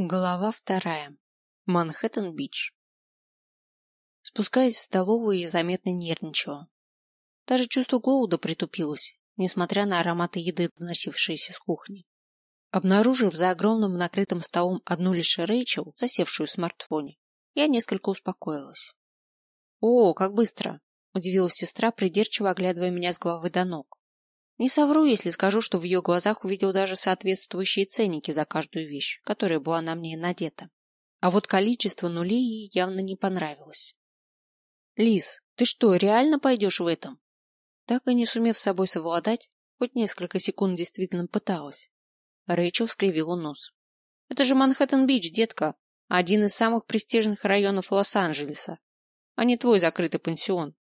Глава вторая. Манхэттен-Бич. Спускаясь в столовую, я заметно нервничала. Даже чувство голода притупилось, несмотря на ароматы еды, доносившиеся с кухни. Обнаружив за огромным накрытым столом одну лишь Рэйчел, засевшую в смартфоне, я несколько успокоилась. «О, как быстро!» – удивилась сестра, придирчиво оглядывая меня с головы до ног. Не совру, если скажу, что в ее глазах увидел даже соответствующие ценники за каждую вещь, которая была на мне надета. А вот количество нулей ей явно не понравилось. «Лис, ты что, реально пойдешь в этом?» Так и не сумев с собой совладать, хоть несколько секунд действительно пыталась. Рэйчел скривила нос. «Это же Манхэттен-Бич, детка, один из самых престижных районов Лос-Анджелеса, а не твой закрытый пансион.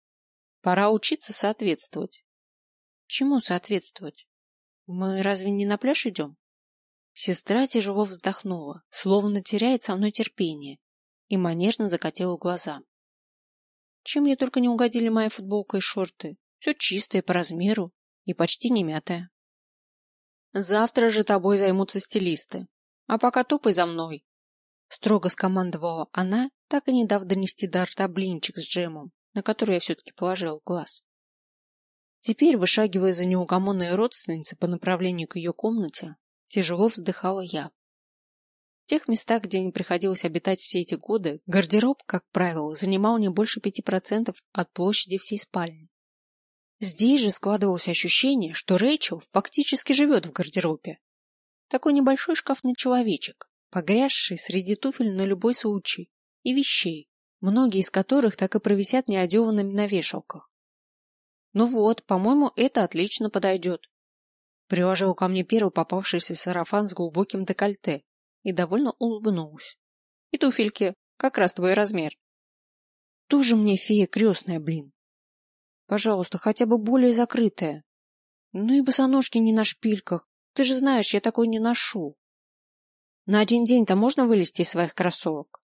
Пора учиться соответствовать. Чему соответствовать? Мы разве не на пляж идем? Сестра тяжело вздохнула, словно теряет со мной терпение, и манежно закатила глаза. Чем я только не угодили моя футболка и шорты. Все чистое по размеру и почти не мятое. Завтра же тобой займутся стилисты. А пока топай за мной. Строго скомандовала она, так и не дав донести до рта блинчик с джемом, на который я все-таки положил глаз. Теперь, вышагивая за неугомонной родственницей по направлению к ее комнате, тяжело вздыхала я. В тех местах, где мне приходилось обитать все эти годы, гардероб, как правило, занимал не больше пяти процентов от площади всей спальни. Здесь же складывалось ощущение, что Рэйчел фактически живет в гардеробе. Такой небольшой шкафный человечек, погрязший среди туфель на любой случай и вещей, многие из которых так и провисят неодеванными на вешалках. Ну вот, по-моему, это отлично подойдет. Приложил ко мне первый попавшийся сарафан с глубоким декольте и довольно улыбнулась. И туфельки, как раз твой размер. Тоже мне фея крестная, блин. Пожалуйста, хотя бы более закрытая. Ну и босоножки не на шпильках. Ты же знаешь, я такой не ношу. На один день-то можно вылезти из своих кроссовок?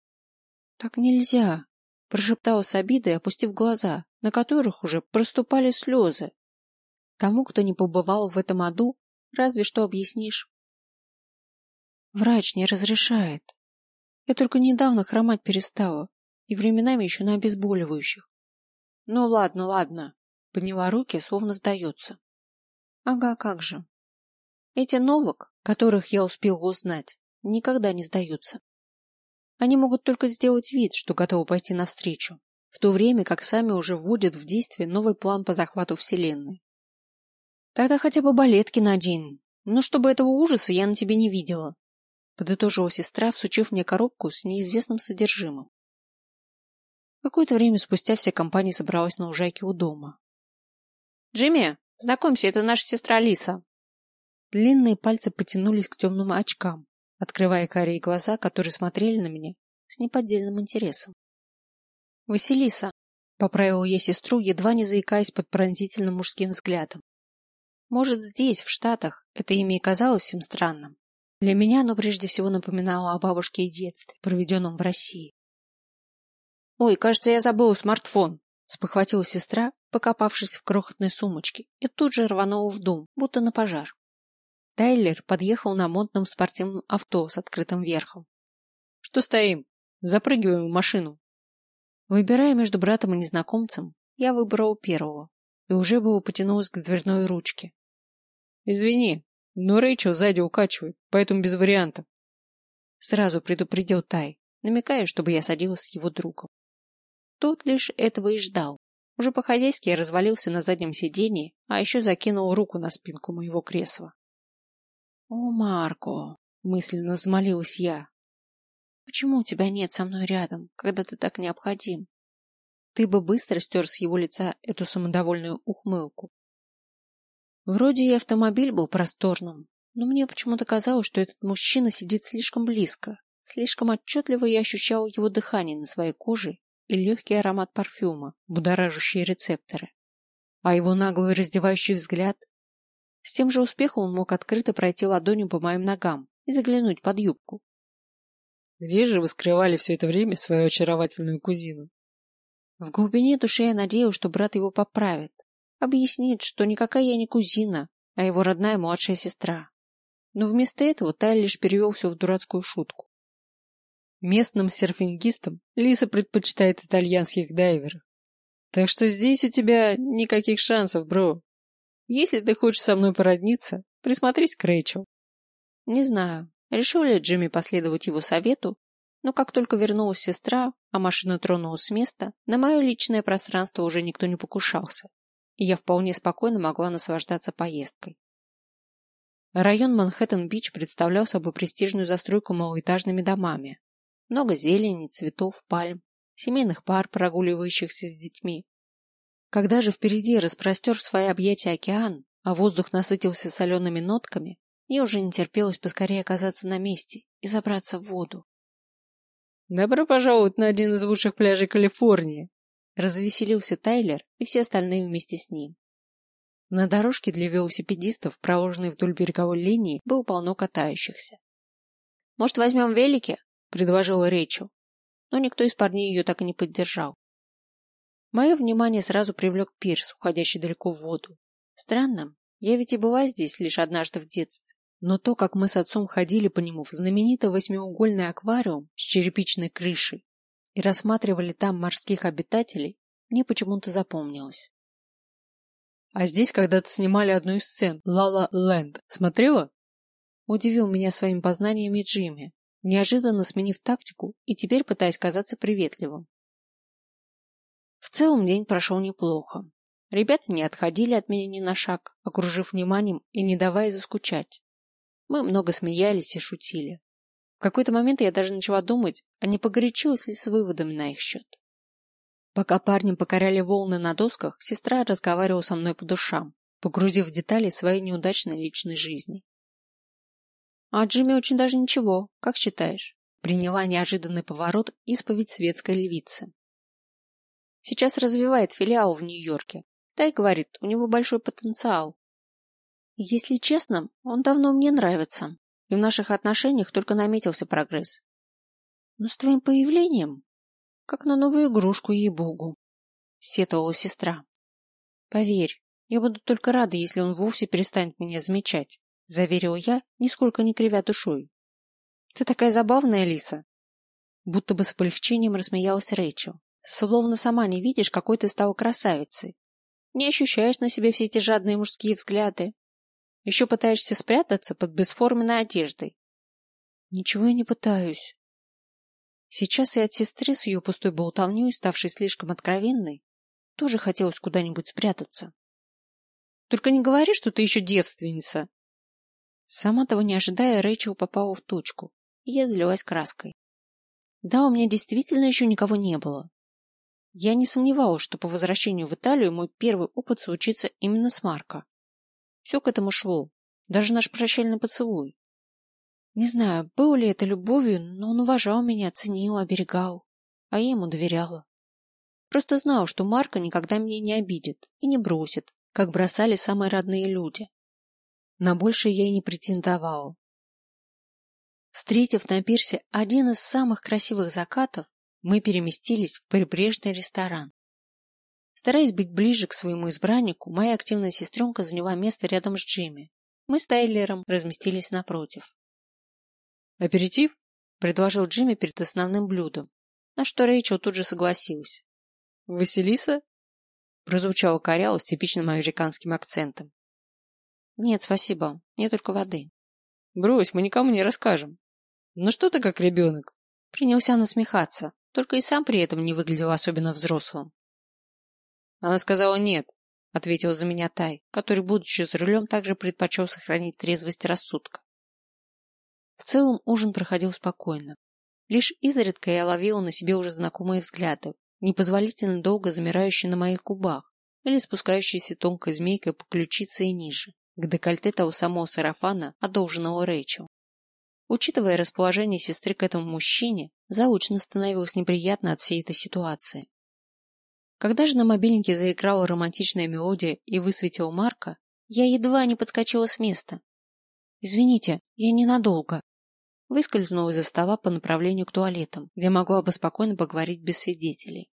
Так нельзя, прошептала с обидой, опустив глаза на которых уже проступали слезы. Тому, кто не побывал в этом аду, разве что объяснишь. Врач не разрешает. Я только недавно хромать перестала, и временами еще на обезболивающих. Ну ладно, ладно. Подняла руки, словно сдается. Ага, как же. Эти новок, которых я успел узнать, никогда не сдаются. Они могут только сделать вид, что готовы пойти навстречу, в то время как сами уже вводят в действие новый план по захвату Вселенной. Тогда хотя бы балетки надень, но чтобы этого ужаса я на тебе не видела, подытожила сестра, всучив мне коробку с неизвестным содержимым. Какое-то время спустя вся компания собралась на лужайке у дома. «Джимми, знакомься, это наша сестра Лиса». Длинные пальцы потянулись к темным очкам, открывая карие глаза, которые смотрели на меня с неподдельным интересом. Василиса, поправила я сестру, едва не заикаясь под пронзительным мужским взглядом. Может, здесь, в Штатах, это имя и казалось им странным. Для меня оно прежде всего напоминало о бабушке и детстве, проведенном в России. Ой, кажется, я забыла смартфон, спохватила сестра, покопавшись в крохотной сумочке, и тут же рванула в дом, будто на пожар. Тайлер подъехал на модном спортивном авто с открытым верхом. Что стоим? Запрыгиваем в машину. Выбирая между братом и незнакомцем, я выбрал первого и уже было потянулась к дверной ручке. Извини, но Рэйчел сзади укачивает, поэтому без вариантов. Сразу предупредил Тай, намекая, чтобы я садилась с его другом. Тот лишь этого и ждал. Уже по-хозяйски я развалился на заднем сиденье, а еще закинул руку на спинку моего кресла. О, Марко, мысленно взмолилась я, Почему у тебя нет со мной рядом, когда ты так необходим? Ты бы быстро стер с его лица эту самодовольную ухмылку. Вроде и автомобиль был просторным, но мне почему-то казалось, что этот мужчина сидит слишком близко. Слишком отчетливо я ощущал его дыхание на своей коже и легкий аромат парфюма, будоражащий рецепторы. А его наглый раздевающий взгляд... С тем же успехом он мог открыто пройти ладонью по моим ногам и заглянуть под юбку. Где же вы скрывали все это время свою очаровательную кузину? В глубине души я надеялась, что брат его поправит, объяснит, что никакая я не кузина, а его родная младшая сестра. Но вместо этого Тай лишь перевел все в дурацкую шутку. Местным серфингистам Лиса предпочитает итальянских дайверов. Так что здесь у тебя никаких шансов, бро. Если ты хочешь со мной породниться, присмотрись к Рэйчел. Не знаю, решил ли Джимми последовать его совету, но как только вернулась сестра, а машина тронулась с места, на мое личное пространство уже никто не покушался, и я вполне спокойно могла наслаждаться поездкой. Район Манхэттен-Бич представлял собой престижную застройку малоэтажными домами. Много зелени, цветов, пальм, семейных пар, прогуливающихся с детьми. Когда же впереди распростер свои объятия океан, а воздух насытился солеными нотками, мне уже не терпелось поскорее оказаться на месте и забраться в воду. «Добро пожаловать на один из лучших пляжей Калифорнии!» Развеселился Тайлер и все остальные вместе с ним. На дорожке для велосипедистов, проложенной вдоль береговой линии, было полно катающихся. «Может, возьмем велики?» – предложила Рэйчел но никто из парней ее так и не поддержал. Мое внимание сразу привлек пирс, уходящий далеко в воду. Странно, я ведь и была здесь лишь однажды в детстве. Но то, как мы с отцом ходили по нему в знаменитый восьмиугольный аквариум с черепичной крышей и рассматривали там морских обитателей, мне почему-то запомнилось. А здесь когда-то снимали одну из сцен «Ла-Ла Ленд». Смотрела? Удивил меня своими познаниями Джимми, неожиданно сменив тактику и теперь пытаясь казаться приветливым. В целом день прошел неплохо. Ребята не отходили от меня ни на шаг, окружив вниманием и не давая заскучать. Мы много смеялись и шутили. В какой-то момент я даже начала думать, а не погорячилась ли с выводами на их счет. Пока парни покоряли волны на досках, сестра разговаривала со мной по душам, погрузив в детали своей неудачной личной жизни. А Джимми очень даже ничего, как считаешь? Приняла неожиданный поворот исповедь светской львицы. Сейчас развивает филиал в Нью-Йорке. Тай говорит, у него большой потенциал. Если честно, он давно мне нравится, и в наших отношениях только наметился прогресс. Но с твоим появлением, как на новую игрушку, ей-богу, сетовала сестра. Поверь, я буду только рада, если он вовсе перестанет меня замечать. — заверил я, нисколько не кривя душой. «Ты такая забавная, Лиса!» Будто бы с облегчением рассмеялась Рэйчел. «Словно сама не видишь, какой ты стала красавицей. Не ощущаешь на себе все эти жадные мужские взгляды. Еще пытаешься спрятаться под бесформенной одеждой». «Ничего я не пытаюсь». Сейчас и от сестры с ее пустой болтовней, ставшей слишком откровенной, тоже хотелось куда-нибудь спрятаться. «Только не говори, что ты еще девственница!» Сама того не ожидая, Рэйчел попала в точку, и я залилась краской. Да, у меня действительно еще никого не было. Я не сомневалась, что по возвращению в Италию мой первый опыт случится именно с Марко. Все к этому шло, даже наш прощальный поцелуй. Не знаю, было ли это любовью, но он уважал меня, ценил, оберегал, а я ему доверяла. Просто знал, что Марко никогда меня не обидит и не бросит, как бросали самые родные люди. На большее я и не претендовал. Встретив на пирсе один из самых красивых закатов, мы переместились в прибрежный ресторан. Стараясь быть ближе к своему избраннику, моя активная сестренка заняла место рядом с Джимми. Мы с Тайлером разместились напротив. «Аперитив?» – предложил Джимми перед основным блюдом, на что Рэйчел тут же согласилась. «Василиса?» – прозвучало коряво с типичным американским акцентом. Нет, спасибо. Мне только воды. Брось, мы никому не расскажем. Ну что ты как ребенок? Принялся насмехаться, только и сам при этом не выглядел особенно взрослым. Она сказала нет, ответил за меня Тай, который, будучи за рулем, также предпочел сохранить трезвость рассудка. В целом ужин проходил спокойно. Лишь изредка я ловила на себе уже знакомые взгляды, непозволительно долго замирающие на моих губах или спускающиеся тонкой змейкой по ключице и ниже к декольте того самого сарафана, одолженного Рэйчел. Учитывая расположение сестры к этому мужчине, заочно становилось неприятно от всей этой ситуации. Когда же на мобильнике заиграла романтичная мелодия и высветил Марка, я едва не подскочила с места. «Извините, я ненадолго». Выскользнула из-за стола по направлению к туалетам, где могла бы спокойно поговорить без свидетелей.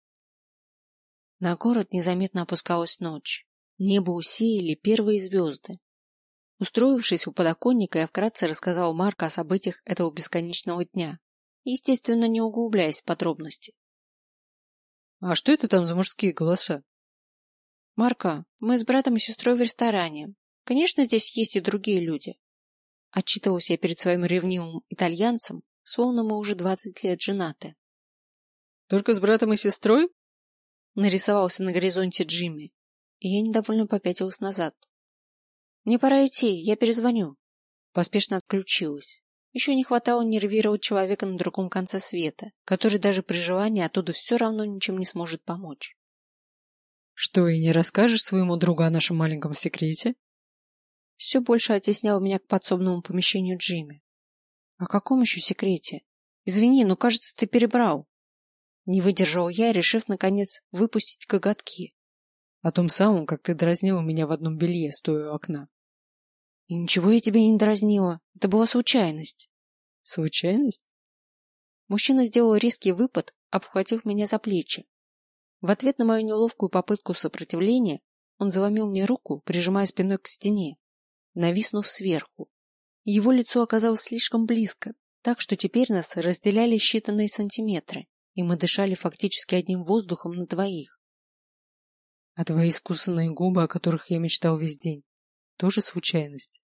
На город незаметно опускалась ночь. Небо усеяли первые звезды. Устроившись у подоконника, я вкратце рассказал Марку о событиях этого бесконечного дня. естественно, не углубляясь в подробности. А что это там за мужские голоса? Марка, мы с братом и сестрой в ресторане. Конечно, здесь есть и другие люди. Отчитывался я перед своим ревнивым итальянцем, словно мы уже двадцать лет женаты. Только с братом и сестрой? Нарисовался на горизонте Джимми, и я недовольно попятилась назад. Мне пора идти, я перезвоню. Поспешно отключилась. Еще не хватало нервировать человека на другом конце света, который даже при желании оттуда все равно ничем не сможет помочь. Что, и не расскажешь своему другу о нашем маленьком секрете? Все больше оттеснял меня к подсобному помещению Джимми. О каком еще секрете? Извини, но кажется, ты перебрал. Не выдержал я, решив, наконец, выпустить коготки. О том самом, как ты дразнила меня в одном белье, стоя у окна. И ничего я тебя не дразнила. Это была случайность. Случайность? Мужчина сделал резкий выпад, обхватив меня за плечи. В ответ на мою неловкую попытку сопротивления он заломил мне руку, прижимая спиной к стене, нависнув сверху. Его лицо оказалось слишком близко, так что теперь нас разделяли считанные сантиметры, и мы дышали фактически одним воздухом на двоих. А твои искусанные губы, о которых я мечтал весь день, тоже случайность.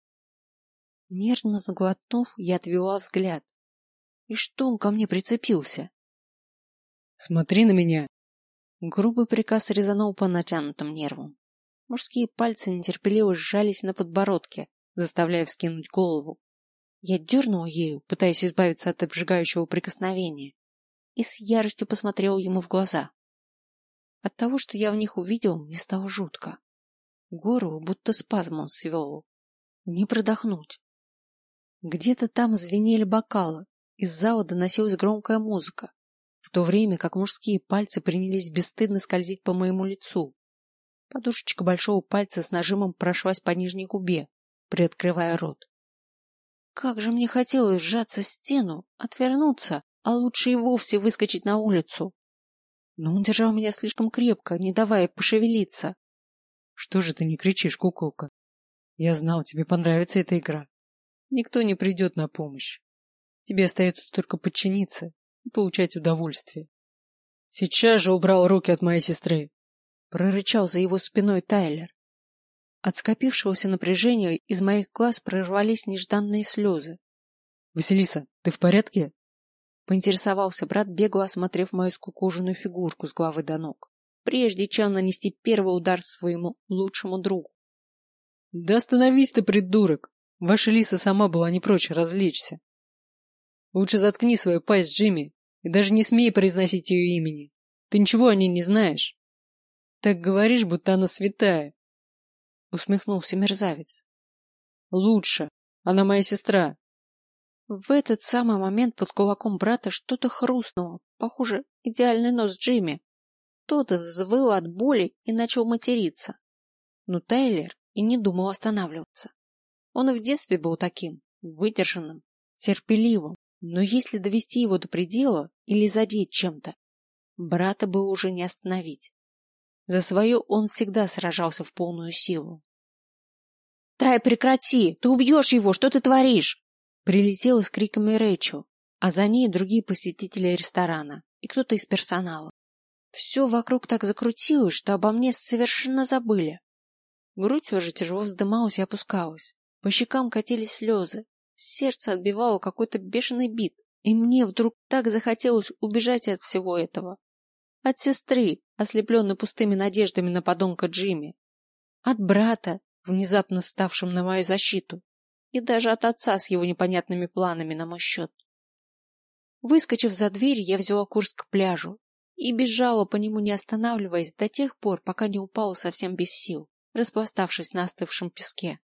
Нервно заглотнув, я отвела взгляд. И что он ко мне прицепился? Смотри на меня. Грубый приказ резанул по натянутым нервам. Мужские пальцы нетерпеливо сжались на подбородке, заставляя вскинуть голову. Я дернула ею, пытаясь избавиться от обжигающего прикосновения, и с яростью посмотрела ему в глаза. От того, что я в них увидел, мне стало жутко. Горло будто спазмом свело. Не продохнуть. Где-то там звенели бокалы, из зала доносилась громкая музыка, в то время как мужские пальцы принялись бесстыдно скользить по моему лицу. Подушечка большого пальца с нажимом прошлась по нижней губе, приоткрывая рот. Как же мне хотелось вжаться в стену, отвернуться, а лучше и вовсе выскочить на улицу. Но он держал меня слишком крепко, не давая пошевелиться. Что же ты не кричишь, куколка? Я знал, тебе понравится эта игра. Никто не придет на помощь. Тебе остается только подчиниться и получать удовольствие. Сейчас же убрал руки от моей сестры. Прорычал за его спиной Тайлер. От скопившегося напряжения из моих глаз прорвались нежданные слезы. Василиса, ты в порядке? Поинтересовался брат, бегло осмотрев мою скукоженную фигурку с головы до ног прежде чем нанести первый удар своему лучшему другу. Да остановись ты, придурок! Ваша Лиса сама была не прочь развлечься. Лучше заткни свою пасть, Джимми, и даже не смей произносить ее имени. Ты ничего о ней не знаешь. Так говоришь, будто она святая. Усмехнулся мерзавец. Лучше. Она моя сестра. В этот самый момент под кулаком брата что-то хрустнуло. Похоже, идеальный нос Джимми. Тот взвыл от боли и начал материться. Но Тайлер и не думал останавливаться. Он и в детстве был таким, выдержанным, терпеливым, но если довести его до предела или задеть чем-то, брата было уже не остановить. За свое он всегда сражался в полную силу. «Тай, прекрати! Ты убьешь его! Что ты творишь?» Прилетела с криками Рэйчел, а за ней другие посетители ресторана и кто-то из персонала. Все вокруг так закрутилось, что обо мне совершенно забыли. Грудь уже тяжело вздымалась и опускалась. По щекам катились слезы. Сердце отбивало какой-то бешеный бит. И мне вдруг так захотелось убежать от всего этого. От сестры, ослепленной пустыми надеждами на подонка Джимми. От брата, внезапно ставшим на мою защиту. И даже от отца с его непонятными планами на мой счет. Выскочив за дверь, я взяла курс к пляжу и бежала по нему, не останавливаясь, до тех пор, пока не упала совсем без сил, распластавшись на остывшем песке.